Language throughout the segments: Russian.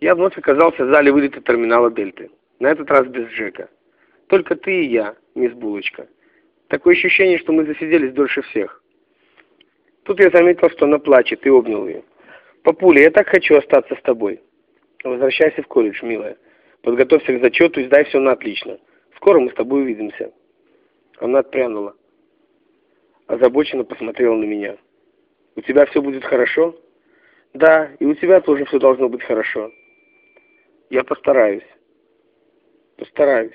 Я вновь оказался в зале вылета терминала Дельты. На этот раз без Джека. Только ты и я, мисс Булочка. Такое ощущение, что мы засиделись дольше всех. Тут я заметил, что она плачет, и обнял ее. «Папуля, я так хочу остаться с тобой». «Возвращайся в колледж, милая. Подготовься к зачету и сдай все на отлично. Скоро мы с тобой увидимся». Она отпрянула. Озабоченно посмотрела на меня. «У тебя все будет хорошо?» «Да, и у тебя тоже все должно быть хорошо». «Я постараюсь». «Постараюсь».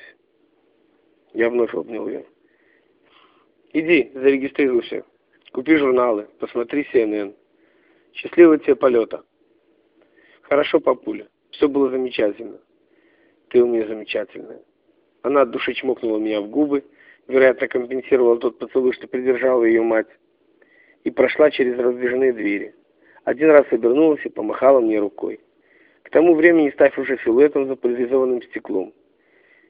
Я вновь обнял ее. Иди, зарегистрируйся. Купи журналы, посмотри CNN. Счастливого тебе полета. Хорошо, папуля. Все было замечательно. Ты у меня замечательная. Она от души чмокнула меня в губы, вероятно, компенсировала тот поцелуй, что придержала ее мать, и прошла через раздвижные двери. Один раз обернулась и помахала мне рукой. Тому времени став уже силуэтом за поляризованным стеклом.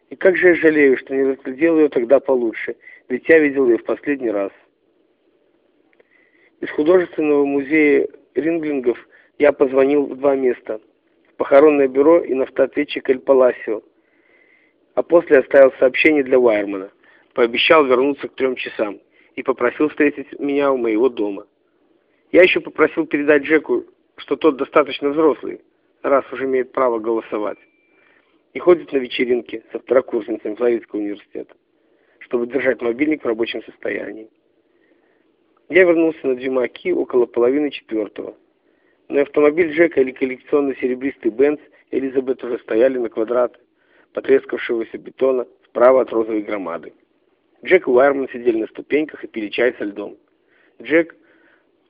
И как же я жалею, что не разглядел ее тогда получше, ведь я видел ее в последний раз. Из художественного музея ринглингов я позвонил в два места. В похоронное бюро и на автоответчик Эль Паласио. А после оставил сообщение для Вайермана. Пообещал вернуться к трем часам и попросил встретить меня у моего дома. Я еще попросил передать Джеку, что тот достаточно взрослый, раз уже имеет право голосовать и ходит на вечеринки со второкурсницами Флоридского университета, чтобы держать мобильник в рабочем состоянии. Я вернулся на Дюмаки около половины четвертого. Но автомобиль Джека или коллекционный серебристый Бенц Элизабет уже стояли на квадрат потрескавшегося бетона справа от розовой громады. Джек и Уайерман сидели на ступеньках и пили чай со льдом. Джек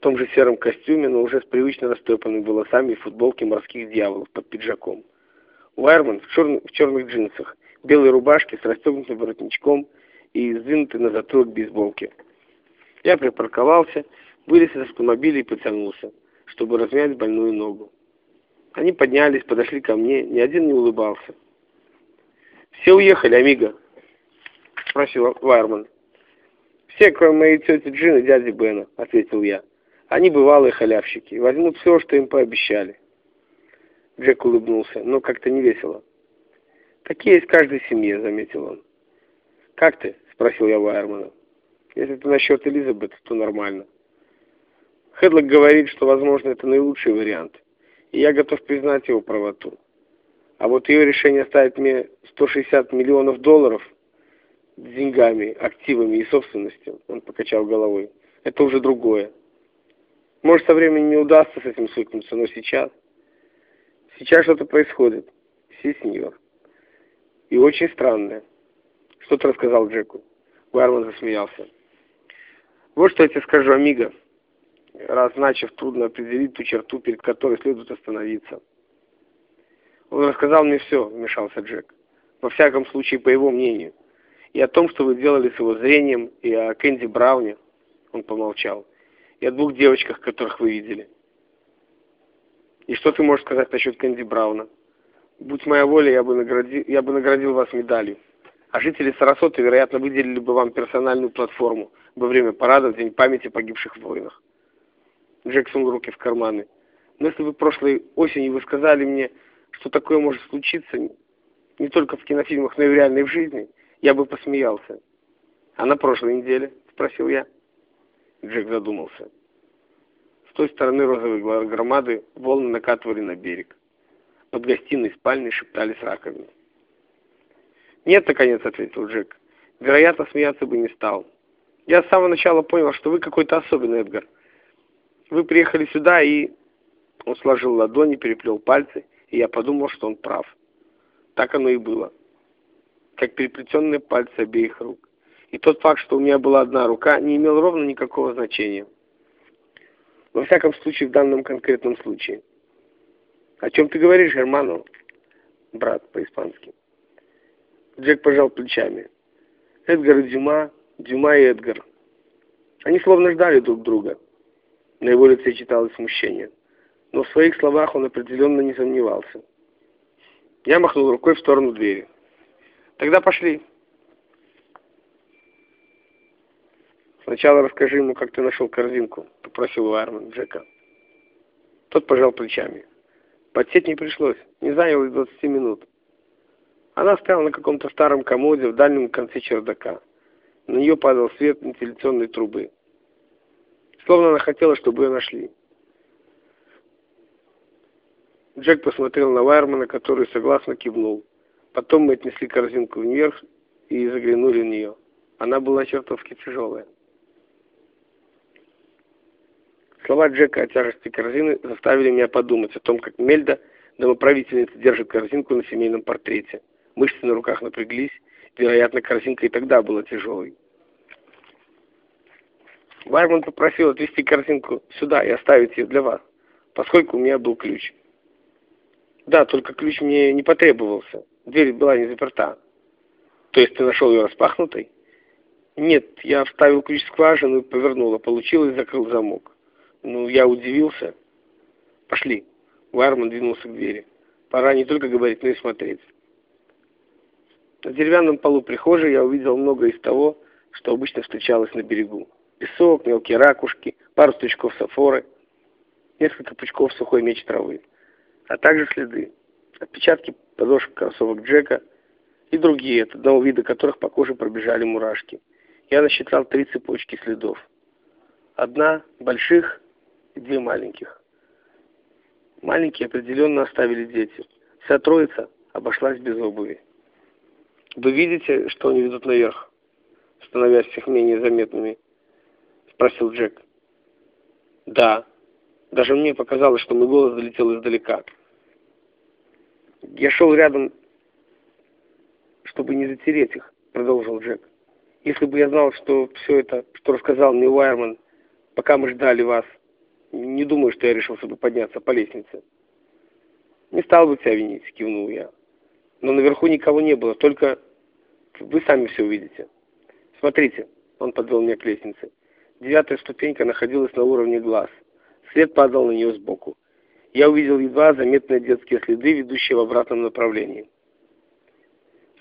в том же сером костюме, но уже с привычно растрепанными волосами и футболке морских дьяволов под пиджаком. Уайерман в, черн... в черных джинсах, белой рубашке с расстегнутым воротничком и сдвинутой на затылок бейсболки. Я припарковался, вылез из автомобиля и потянулся, чтобы размять больную ногу. Они поднялись, подошли ко мне, ни один не улыбался. «Все уехали, Амиго?» — спросил Вайерман. «Все, кроме моей тети Джин и дяди Бена», — ответил я. «Они бывалые халявщики, возьмут все, что им пообещали». Джек улыбнулся, но как-то не весело. «Такие в каждой семье», — заметил он. «Как ты?» — спросил я Вайермана. «Если это насчет Элизабет, то нормально». Хедлок говорит, что, возможно, это наилучший вариант, и я готов признать его правоту. А вот ее решение оставить мне 160 миллионов долларов деньгами, активами и собственностью, он покачал головой, это уже другое. Может, со временем не удастся с этим свыкнуться, но сейчас... Сейчас что-то происходит. Си, сеньор. И очень странное. Что ты рассказал Джеку? Бармен засмеялся. Вот что я тебе скажу, Амиго. Раз начав трудно определить ту черту, перед которой следует остановиться. Он рассказал мне все, вмешался Джек. Во всяком случае, по его мнению. И о том, что вы делали с его зрением, и о Кэнди Брауне. Он помолчал. И о двух девочках, которых вы видели. И что ты можешь сказать насчет Кэнди Брауна? Будь моя воля, я бы, наградил, я бы наградил вас медалью. А жители Сарасоты, вероятно, выделили бы вам персональную платформу во время парада в День памяти погибших в войнах. Джек руки в карманы. Но если бы прошлой осенью вы сказали мне, что такое может случиться не только в кинофильмах, но и в реальной жизни, я бы посмеялся. А на прошлой неделе? Спросил я. Джек задумался. С той стороны розовой громады волны накатывали на берег. Под гостиной спальней шептались раковины. «Нет, наконец», — ответил Джек. «Вероятно, смеяться бы не стал. Я с самого начала понял, что вы какой-то особенный, Эдгар. Вы приехали сюда и...» Он сложил ладони, переплел пальцы, и я подумал, что он прав. Так оно и было. Как переплетенные пальцы обеих рук. И тот факт, что у меня была одна рука, не имел ровно никакого значения. Во всяком случае, в данном конкретном случае. О чем ты говоришь, Герману? Брат по-испански. Джек пожал плечами. Эдгар и Дюма, Дюма и Эдгар. Они словно ждали друг друга. На его лице читалось смущение. Но в своих словах он определенно не сомневался. Я махнул рукой в сторону двери. «Тогда пошли». «Сначала расскажи ему, как ты нашел корзинку», — попросил Уайерман Джека. Тот пожал плечами. Подсеть не пришлось, не заняло и 20 минут. Она стояла на каком-то старом комоде в дальнем конце чердака. На нее падал свет вентиляционной трубы. Словно она хотела, чтобы ее нашли. Джек посмотрел на Вайермана, который согласно кивнул. Потом мы отнесли корзинку вверх и заглянули в нее. Она была чертовски тяжелая. Слова Джека о тяжести корзины заставили меня подумать о том, как Мельда, домоправительница, держит корзинку на семейном портрете. Мышцы на руках напряглись, вероятно, корзинка и тогда была тяжелой. Вайерман попросил отвезти корзинку сюда и оставить ее для вас, поскольку у меня был ключ. Да, только ключ мне не потребовался. Дверь была не заперта. То есть ты нашел ее распахнутой? Нет, я вставил ключ в скважину и повернул, а получилось, закрыл замок. Ну, я удивился. Пошли. Вайерман двинулся к двери. Пора не только говорить, но и смотреть. На деревянном полу прихожей я увидел много из того, что обычно встречалось на берегу. Песок, мелкие ракушки, пару стручков сафоры, несколько пучков сухой меч травы а также следы, отпечатки подошв кроссовок Джека и другие, от одного вида которых по коже пробежали мурашки. Я насчитал три цепочки следов. Одна больших и две маленьких. Маленькие определенно оставили дети. Вся троица обошлась без обуви. «Вы видите, что они ведут наверх?» становясь всех менее заметными, спросил Джек. «Да. Даже мне показалось, что мой голос долетел издалека». Я шел рядом, чтобы не затереть их, продолжил Джек. Если бы я знал, что все это, что рассказал мне Уайерман, пока мы ждали вас, не думаю, что я решился бы подняться по лестнице. Не стал бы тебя винить, кивнул я. Но наверху никого не было, только вы сами все увидите. Смотрите, он подвел меня к лестнице. Девятая ступенька находилась на уровне глаз. Свет падал на нее сбоку я увидел едва заметные детские следы, ведущие в обратном направлении.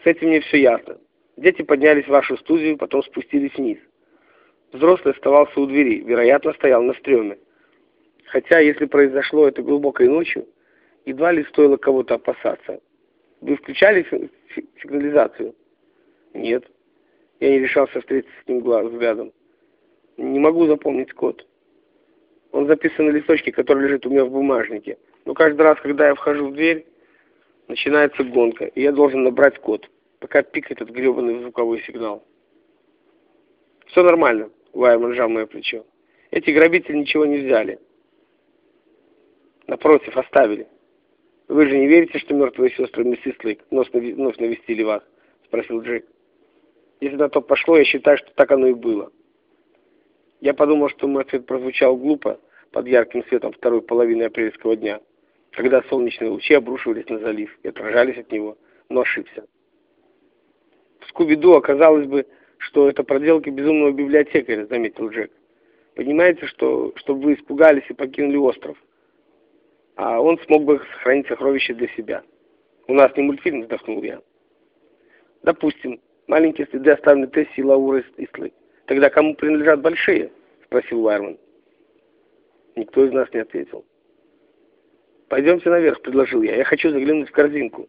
С этим мне все ясно. Дети поднялись в вашу студию, потом спустились вниз. Взрослый оставался у двери, вероятно, стоял на стреме. Хотя, если произошло это глубокой ночью, едва ли стоило кого-то опасаться. Вы включали сигнализацию? Нет. Я не решался встретиться с ним взглядом. Не могу запомнить код. Он записан на листочке, который лежит у меня в бумажнике. Но каждый раз, когда я вхожу в дверь, начинается гонка, и я должен набрать код, пока пикает этот гребаный звуковой сигнал. Все нормально, Вайерман сжал мое плечо. Эти грабители ничего не взяли. Напротив, оставили. Вы же не верите, что мертвые сестры миссис Лейк вновь навестили вас? Спросил Джек. Если на то пошло, я считаю, что так оно и было. Я подумал, что мой ответ прозвучал глупо под ярким светом второй половины апрельского дня, когда солнечные лучи обрушивались на залив и отражались от него, но ошибся. В Скуби-Ду оказалось бы, что это проделки безумного библиотекаря, заметил Джек. Понимаете, что чтобы вы испугались и покинули остров, а он смог бы сохранить сокровища для себя. У нас не мультфильм, вздохнул я. Допустим, маленькие следы оставлены Тесси, Лаурой и Слык. Тогда кому принадлежат большие? Спросил Вайерман. Никто из нас не ответил. «Пойдемте наверх», — предложил я. «Я хочу заглянуть в корзинку».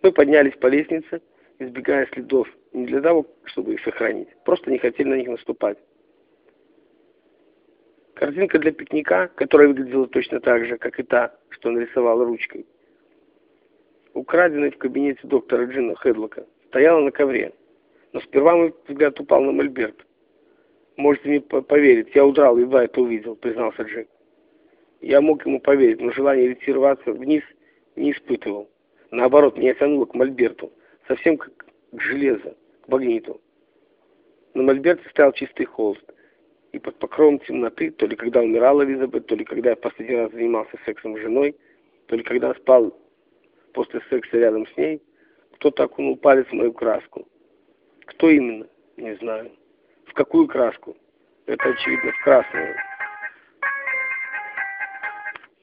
Мы поднялись по лестнице, избегая следов, не для того, чтобы их сохранить. Просто не хотели на них наступать. Корзинка для пикника, которая выглядела точно так же, как и та, что нарисовала ручкой, украденной в кабинете доктора Джина Хедлока, стояла на ковре. Но сперва мой взгляд упал на мольберт. Можете мне поверить, я удрал, едва это увидел, признался Джек. Я мог ему поверить, но желание ретироваться вниз не испытывал. Наоборот, меня тянуло к мольберту, совсем как к железу, к магниту. На мольберте стоял чистый холст, и под покровом темноты, то ли когда умирала Элизабет, то ли когда я последний раз занимался сексом с женой, то ли когда спал после секса рядом с ней, кто-то окунул палец в мою краску. Кто именно? Не знаю. В какую краску? Это очевидно в красную.